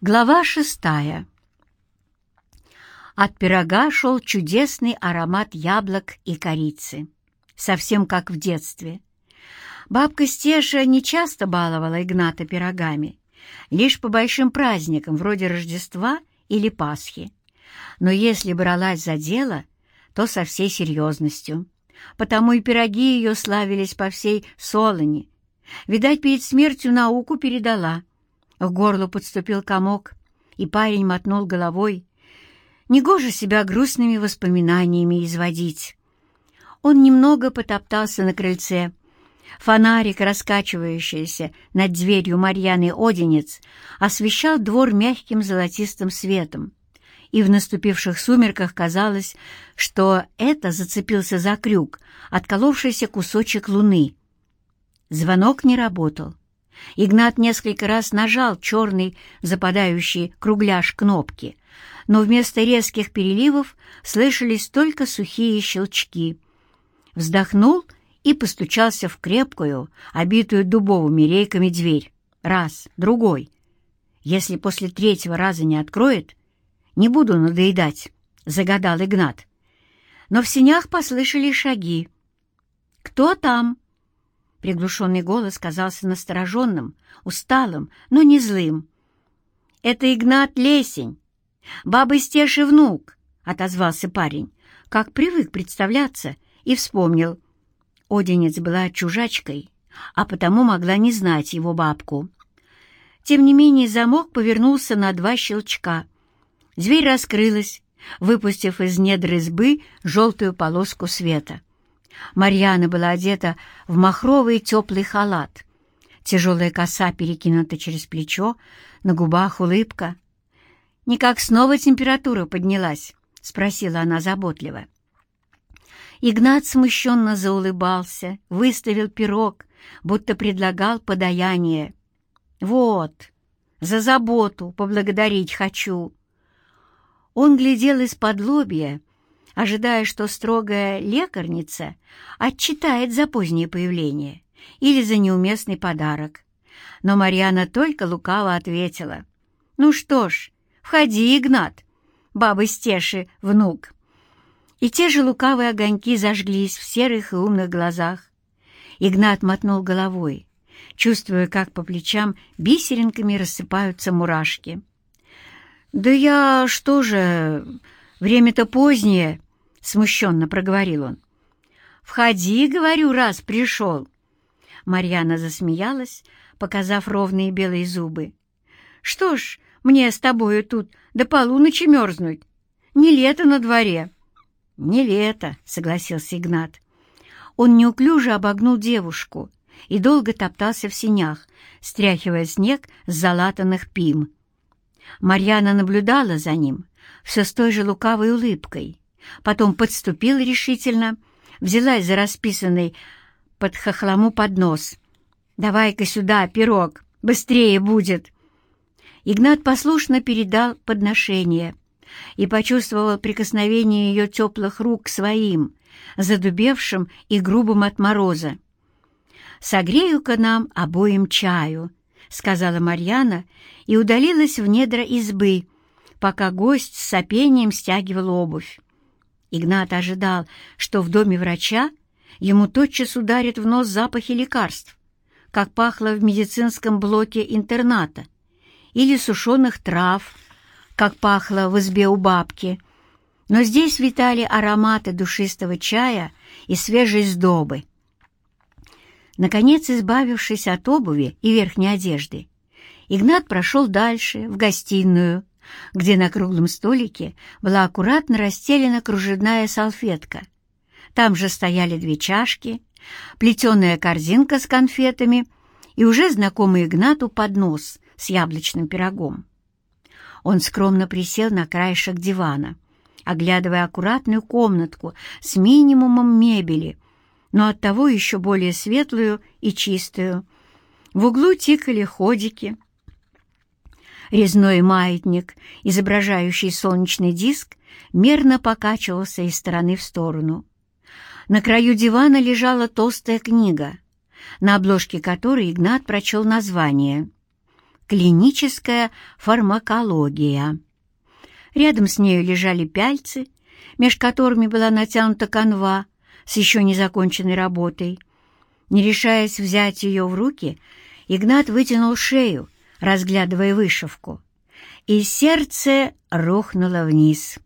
Глава шестая. От пирога шел чудесный аромат яблок и корицы, совсем как в детстве. Бабка Стеша не часто баловала Игната пирогами, лишь по большим праздникам, вроде Рождества или Пасхи. Но если бралась за дело, то со всей серьезностью. Потому и пироги ее славились по всей Солоне. Видать, перед смертью науку передала — к горлу подступил комок, и парень мотнул головой. Негоже себя грустными воспоминаниями изводить. Он немного потоптался на крыльце. Фонарик, раскачивающийся над дверью Марьяны Одинец, освещал двор мягким золотистым светом. И в наступивших сумерках казалось, что это зацепился за крюк, отколовшийся кусочек луны. Звонок не работал. Игнат несколько раз нажал черный западающий кругляш кнопки, но вместо резких переливов слышались только сухие щелчки. Вздохнул и постучался в крепкую, обитую дубовыми рейками дверь. Раз, другой. Если после третьего раза не откроет, не буду надоедать, — загадал Игнат. Но в синях послышали шаги. «Кто там?» Приглушенный голос казался настороженным, усталым, но не злым. «Это Игнат Лесень, бабы Стеши внук», — отозвался парень, как привык представляться, и вспомнил. Одинец была чужачкой, а потому могла не знать его бабку. Тем не менее замок повернулся на два щелчка. Дверь раскрылась, выпустив из недр избы желтую полоску света. Марьяна была одета в махровый теплый халат. Тяжелая коса перекинута через плечо, на губах улыбка. «Никак снова температура поднялась?» — спросила она заботливо. Игнат смущенно заулыбался, выставил пирог, будто предлагал подаяние. «Вот, за заботу поблагодарить хочу». Он глядел из-под лобья, ожидая, что строгая лекарница отчитает за позднее появление или за неуместный подарок. Но Марьяна только лукаво ответила. «Ну что ж, входи, Игнат, бабы Стеши, внук». И те же лукавые огоньки зажглись в серых и умных глазах. Игнат мотнул головой, чувствуя, как по плечам бисеринками рассыпаются мурашки. «Да я что же, время-то позднее», — смущенно проговорил он. «Входи, — говорю, — раз пришел». Марьяна засмеялась, показав ровные белые зубы. «Что ж, мне с тобою тут до полуночи мерзнуть? Не лето на дворе». «Не лето», — согласился Игнат. Он неуклюже обогнул девушку и долго топтался в синях, стряхивая снег с залатанных пим. Марьяна наблюдала за ним все с той же лукавой улыбкой, потом подступила решительно, взялась за расписанный под хохлому поднос. «Давай-ка сюда, пирог, быстрее будет!» Игнат послушно передал подношение и почувствовал прикосновение ее теплых рук к своим, задубевшим и грубым от мороза. «Согрею-ка нам обоим чаю», — сказала Марьяна и удалилась в недра избы, пока гость с сопением стягивал обувь. Игнат ожидал, что в доме врача ему тотчас ударит в нос запахи лекарств, как пахло в медицинском блоке интерната, или сушеных трав, как пахло в избе у бабки. Но здесь витали ароматы душистого чая и свежей сдобы. Наконец, избавившись от обуви и верхней одежды, Игнат прошел дальше, в гостиную, где на круглом столике была аккуратно расстелена кружевная салфетка. Там же стояли две чашки, плетеная корзинка с конфетами и уже знакомый Игнату поднос с яблочным пирогом. Он скромно присел на краешек дивана, оглядывая аккуратную комнатку с минимумом мебели, но оттого еще более светлую и чистую. В углу тикали ходики — Резной маятник, изображающий солнечный диск, мерно покачивался из стороны в сторону. На краю дивана лежала толстая книга, на обложке которой Игнат прочел название «Клиническая фармакология». Рядом с нею лежали пяльцы, меж которыми была натянута канва с еще незаконченной работой. Не решаясь взять ее в руки, Игнат вытянул шею, разглядывая вышивку, и сердце рухнуло вниз.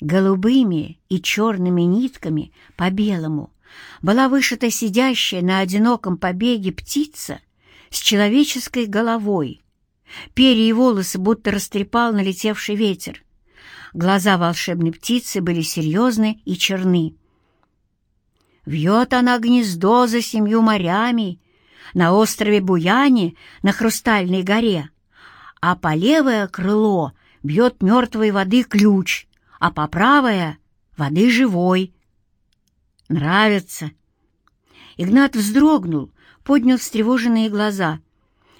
Голубыми и черными нитками по белому была вышита сидящая на одиноком побеге птица с человеческой головой. Перья и волосы будто растрепал налетевший ветер. Глаза волшебной птицы были серьезны и черны. Вьет она гнездо за семью морями, на острове Буяне, на Хрустальной горе, а по левое крыло бьет мертвой воды ключ, а по правое — воды живой. Нравится. Игнат вздрогнул, поднял встревоженные глаза.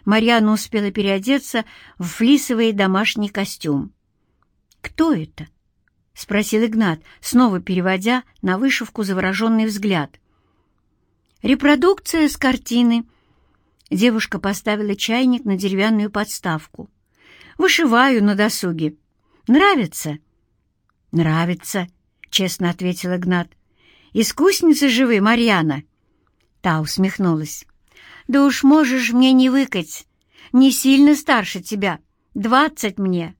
Марьяна успела переодеться в флисовый домашний костюм. «Кто это?» — спросил Игнат, снова переводя на вышивку завороженный взгляд. «Репродукция с картины». Девушка поставила чайник на деревянную подставку. «Вышиваю на досуге. Нравится?» «Нравится», — честно ответил Игнат. «Искусница же вы, Марьяна!» Та усмехнулась. «Да уж можешь мне не выкать. Не сильно старше тебя. Двадцать мне».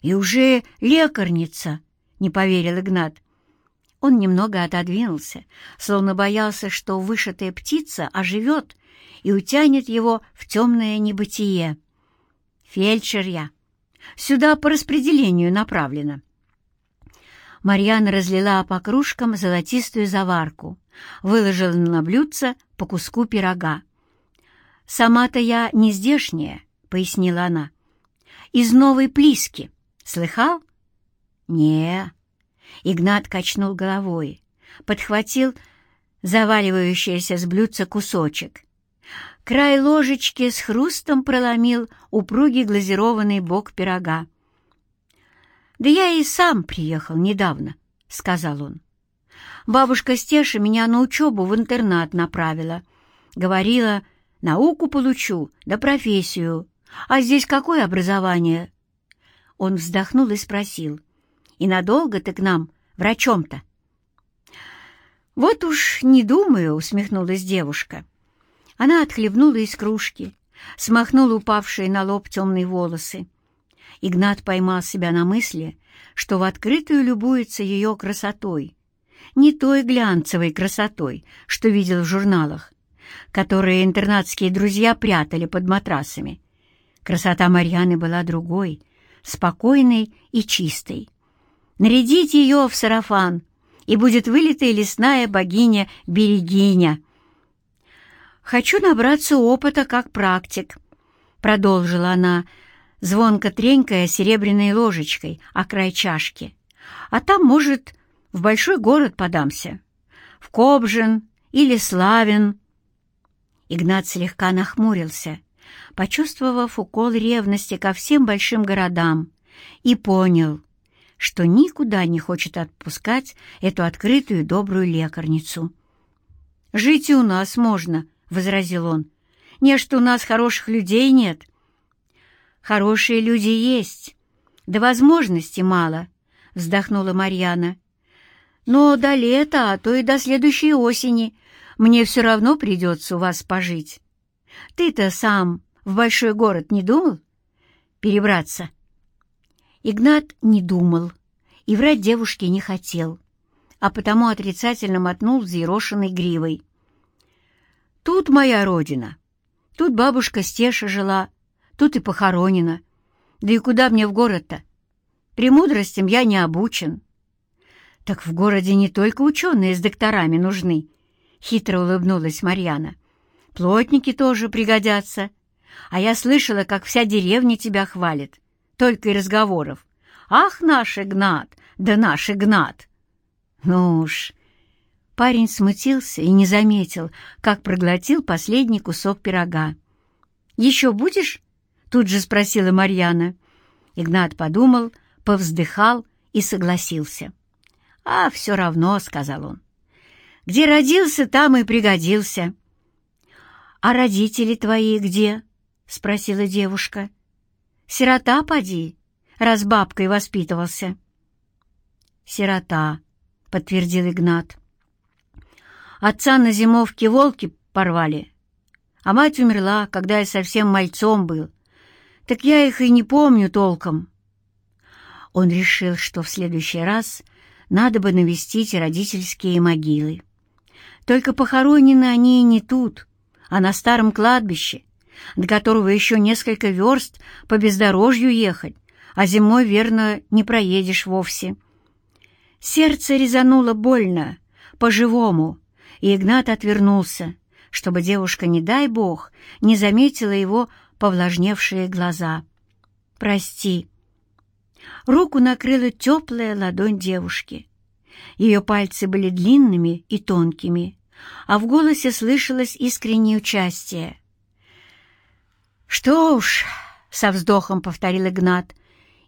«И уже лекарница», — не поверил Игнат. Он немного отодвинулся, словно боялся, что вышитая птица оживет и утянет его в темное небытие. «Фельдшер я. Сюда по распределению направлено». Марьяна разлила по кружкам золотистую заварку, выложила на блюдце по куску пирога. «Сама-то я не здешняя», — пояснила она. «Из Новой Плиски. Слыхал?» «Не». Игнат качнул головой, подхватил заваливающийся с блюдца кусочек. Край ложечки с хрустом проломил упругий глазированный бок пирога. «Да я и сам приехал недавно», — сказал он. «Бабушка Стеша меня на учебу в интернат направила. Говорила, науку получу, да профессию. А здесь какое образование?» Он вздохнул и спросил. «И надолго ты к нам врачом-то?» «Вот уж не думаю», — усмехнулась девушка. Она отхлебнула из кружки, смахнула упавшие на лоб темные волосы. Игнат поймал себя на мысли, что в открытую любуется ее красотой, не той глянцевой красотой, что видел в журналах, которые интернатские друзья прятали под матрасами. Красота Марьяны была другой, спокойной и чистой. Нарядить ее в сарафан, и будет вылитая лесная богиня-берегиня. «Хочу набраться опыта как практик», — продолжила она, — звонко тренькая серебряной ложечкой о край чашки. А там, может, в большой город подамся. В Кобжин или Славин. Игнат слегка нахмурился, почувствовав укол ревности ко всем большим городам, и понял, что никуда не хочет отпускать эту открытую добрую лекарницу. «Жить и у нас можно», — возразил он. «Не, что у нас хороших людей нет». Хорошие люди есть, да возможностей мало, — вздохнула Марьяна. Но до лета, а то и до следующей осени мне все равно придется у вас пожить. Ты-то сам в большой город не думал перебраться? Игнат не думал и врать девушке не хотел, а потому отрицательно мотнул взъерошенной гривой. «Тут моя родина, тут бабушка Стеша жила, Тут и похоронено. Да и куда мне в город-то? Премудростям я не обучен. Так в городе не только ученые с докторами нужны, — хитро улыбнулась Марьяна. Плотники тоже пригодятся. А я слышала, как вся деревня тебя хвалит. Только и разговоров. Ах, наш Игнат, да наш Игнат! Ну уж... Парень смутился и не заметил, как проглотил последний кусок пирога. «Еще будешь?» Тут же спросила Марьяна. Игнат подумал, повздыхал и согласился. «А, все равно», — сказал он. «Где родился, там и пригодился». «А родители твои где?» — спросила девушка. «Сирота, поди, раз бабкой воспитывался». «Сирота», — подтвердил Игнат. «Отца на зимовке волки порвали, а мать умерла, когда я совсем мальцом был. Так я их и не помню толком». Он решил, что в следующий раз надо бы навестить родительские могилы. Только похоронены они не тут, а на старом кладбище, до которого еще несколько верст по бездорожью ехать, а зимой, верно, не проедешь вовсе. Сердце резануло больно, по-живому, и Игнат отвернулся, чтобы девушка, не дай бог, не заметила его повлажневшие глаза. «Прости». Руку накрыла теплая ладонь девушки. Ее пальцы были длинными и тонкими, а в голосе слышалось искреннее участие. «Что уж», — со вздохом повторил Игнат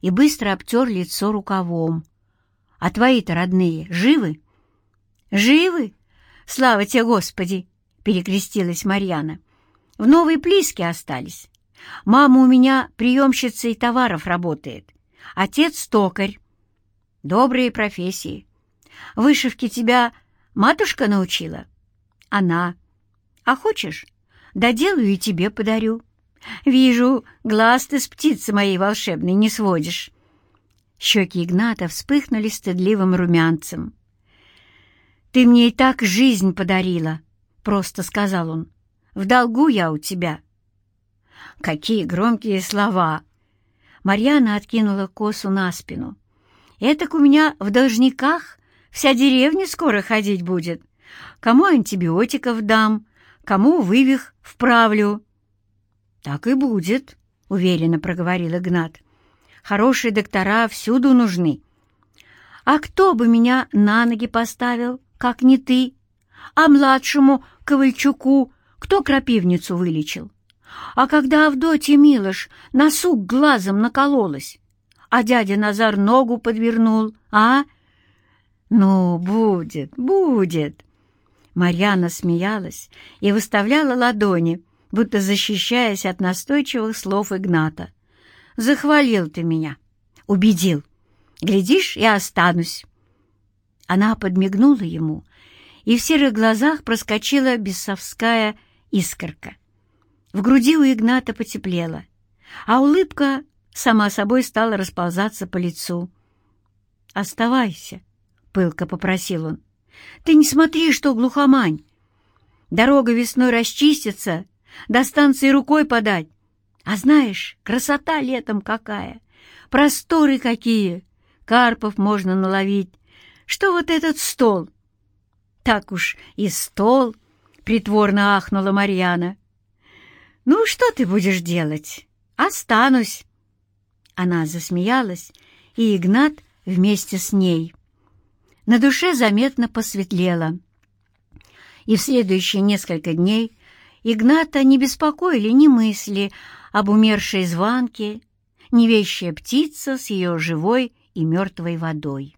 и быстро обтер лицо рукавом. «А твои-то родные живы?» «Живы? Слава тебе, Господи!» — перекрестилась Марьяна. «В Новой Плиске остались. Мама у меня приемщицей товаров работает. Отец — токарь. Добрые профессии. Вышивки тебя матушка научила?» «Она. А хочешь, доделаю и тебе подарю». Вижу, глаз ты с птицы моей волшебной не сводишь. Щеки Игната вспыхнули стыдливым румянцем. «Ты мне и так жизнь подарила», — просто сказал он. «В долгу я у тебя». Какие громкие слова! Марьяна откинула косу на спину. «Этак у меня в должниках вся деревня скоро ходить будет. Кому антибиотиков дам, кому вывих вправлю». «Так и будет», — уверенно проговорил Игнат. «Хорошие доктора всюду нужны». «А кто бы меня на ноги поставил, как не ты? А младшему Ковальчуку кто крапивницу вылечил? А когда Авдотья Милош на сук глазом накололась, а дядя Назар ногу подвернул, а?» «Ну, будет, будет!» Марьяна смеялась и выставляла ладони, будто защищаясь от настойчивых слов Игната. «Захвалил ты меня, убедил. Глядишь, я останусь». Она подмигнула ему, и в серых глазах проскочила бесовская искорка. В груди у Игната потеплело, а улыбка сама собой стала расползаться по лицу. «Оставайся», — пылко попросил он. «Ты не смотри, что глухомань. Дорога весной расчистится, до станции рукой подать. А знаешь, красота летом какая! Просторы какие! Карпов можно наловить. Что вот этот стол? Так уж и стол, — притворно ахнула Марьяна. Ну, что ты будешь делать? Останусь. Она засмеялась, и Игнат вместе с ней. На душе заметно посветлело. И в следующие несколько дней Игната не беспокоили ни мысли об умершей званке, ни вещая птица с ее живой и мертвой водой.